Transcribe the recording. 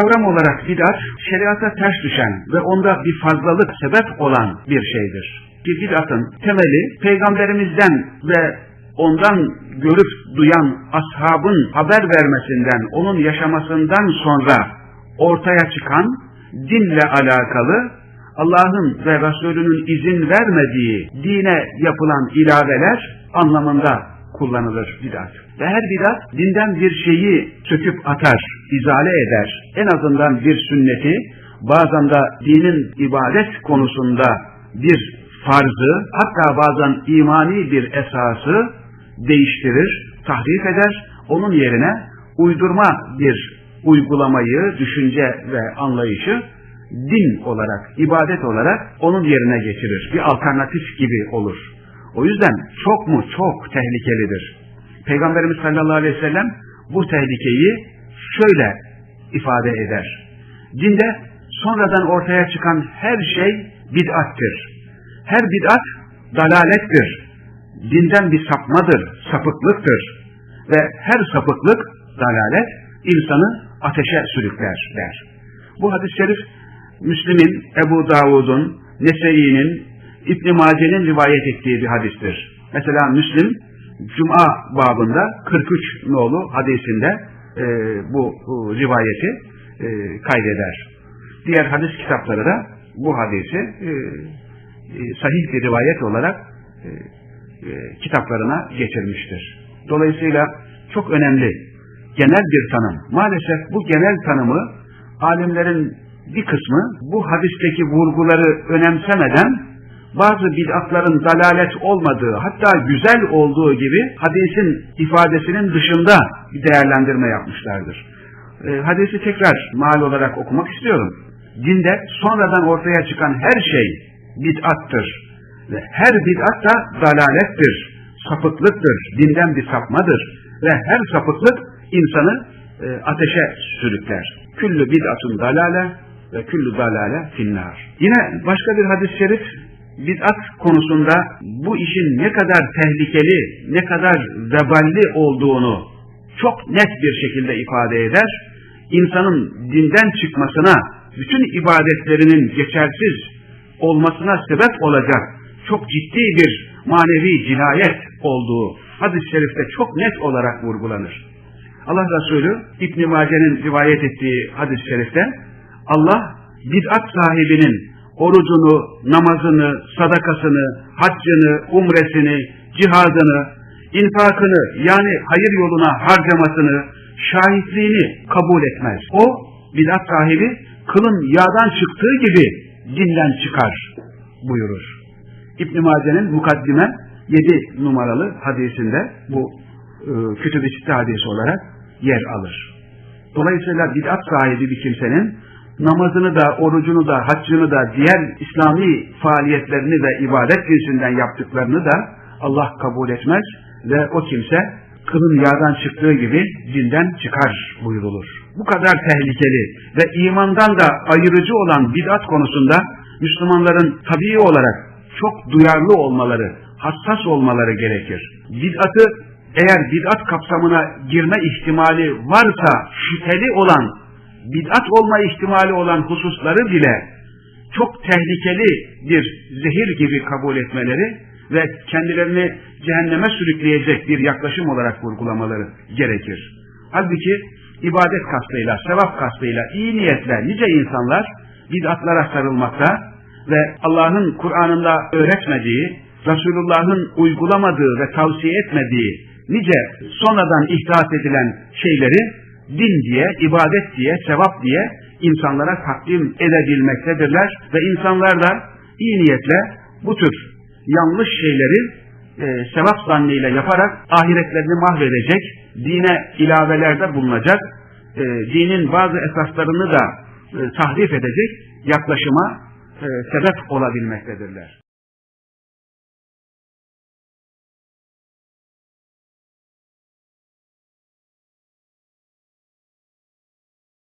kavram olarak bid'at, şeriata ters düşen ve onda bir fazlalık sebep olan bir şeydir. Ki bid'atın temeli peygamberimizden ve ondan görüp duyan ashabın haber vermesinden, onun yaşamasından sonra ortaya çıkan dinle alakalı Allah'ın ve Resulünün izin vermediği dine yapılan ilaveler anlamında kullanılır bidat. Ve her bidat dinden bir şeyi söküp atar, izale eder. En azından bir sünneti, bazen de dinin ibadet konusunda bir farzı, hatta bazen imani bir esası değiştirir, tahrif eder. Onun yerine uydurma bir uygulamayı, düşünce ve anlayışı din olarak, ibadet olarak onun yerine getirir. Bir alternatif gibi olur. O yüzden çok mu çok tehlikelidir. Peygamberimiz sallallahu aleyhi ve sellem bu tehlikeyi şöyle ifade eder. Dinde sonradan ortaya çıkan her şey bid'attir. Her bid'at dalalettir. Dinden bir sapmadır, sapıklıktır. Ve her sapıklık, dalalet insanı ateşe sürükler der. Bu hadis-i şerif Müslim'in, Ebu Davud'un, Nese'i'nin, İbn Mace'nin rivayet ettiği bir hadistir. Mesela Müslim Cuma babında 43 nolu hadisinde e, bu, bu rivayeti e, kaydeder. Diğer hadis kitapları da bu hadisi e, e, sahih bir rivayet olarak e, e, kitaplarına geçirmiştir. Dolayısıyla çok önemli genel bir tanım. Maalesef bu genel tanımı alimlerin bir kısmı bu hadisteki vurguları önemsemeden bazı bid'atların dalalet olmadığı hatta güzel olduğu gibi hadisin ifadesinin dışında bir değerlendirme yapmışlardır. E, hadisi tekrar mal olarak okumak istiyorum. Dinde sonradan ortaya çıkan her şey bid'attır. Ve her bid'at da dalalettir, sapıklıktır, dinden bir sapmadır. Ve her sapıklık insanı e, ateşe sürükler. Küllü bid'atun dalale ve küllü dalale finnar. Yine başka bir hadis-i şerif bid'at konusunda bu işin ne kadar tehlikeli, ne kadar veballi olduğunu çok net bir şekilde ifade eder. İnsanın dinden çıkmasına, bütün ibadetlerinin geçersiz olmasına sebep olacak çok ciddi bir manevi cinayet olduğu hadis-i şerifte çok net olarak vurgulanır. Allah Resulü İbn Mace'nin rivayet ettiği hadis-i şerifte Allah bid'at sahibinin orucunu, namazını, sadakasını, haccını, umresini, cihadını, infakını yani hayır yoluna harcamasını, şahitliğini kabul etmez. O bid'at sahibi kılın yağdan çıktığı gibi dinden çıkar buyurur. İbn Mace'nin mukaddime 7 numaralı hadisinde bu e, kütüb-i hadisi olarak yer alır. Dolayısıyla bid'at sahibi bir kimsenin namazını da, orucunu da, haccını da, diğer İslami faaliyetlerini ve ibadet cinsinden yaptıklarını da Allah kabul etmez ve o kimse kılın yağdan çıktığı gibi dinden çıkar buyurulur. Bu kadar tehlikeli ve imandan da ayırıcı olan bid'at konusunda Müslümanların tabii olarak çok duyarlı olmaları, hassas olmaları gerekir. Bid'atı eğer bid'at kapsamına girme ihtimali varsa şüpheli olan bid'at olma ihtimali olan hususları bile çok tehlikeli bir zehir gibi kabul etmeleri ve kendilerini cehenneme sürükleyecek bir yaklaşım olarak vurgulamaları gerekir. Halbuki ibadet kastıyla, sevap kastıyla, iyi niyetle nice insanlar bid'atlara sarılmakta ve Allah'ın Kur'an'ında öğretmediği, Resulullah'ın uygulamadığı ve tavsiye etmediği nice sonradan ihdas edilen şeyleri din diye, ibadet diye, sevap diye insanlara takdim edebilmektedirler ve insanlar da iyi niyetle bu tür yanlış şeyleri e, sevap zannıyla yaparak ahiretlerini mahvedecek, dine ilavelerde bulunacak, e, dinin bazı esaslarını da e, tahrif edecek yaklaşıma e, sebep olabilmektedirler.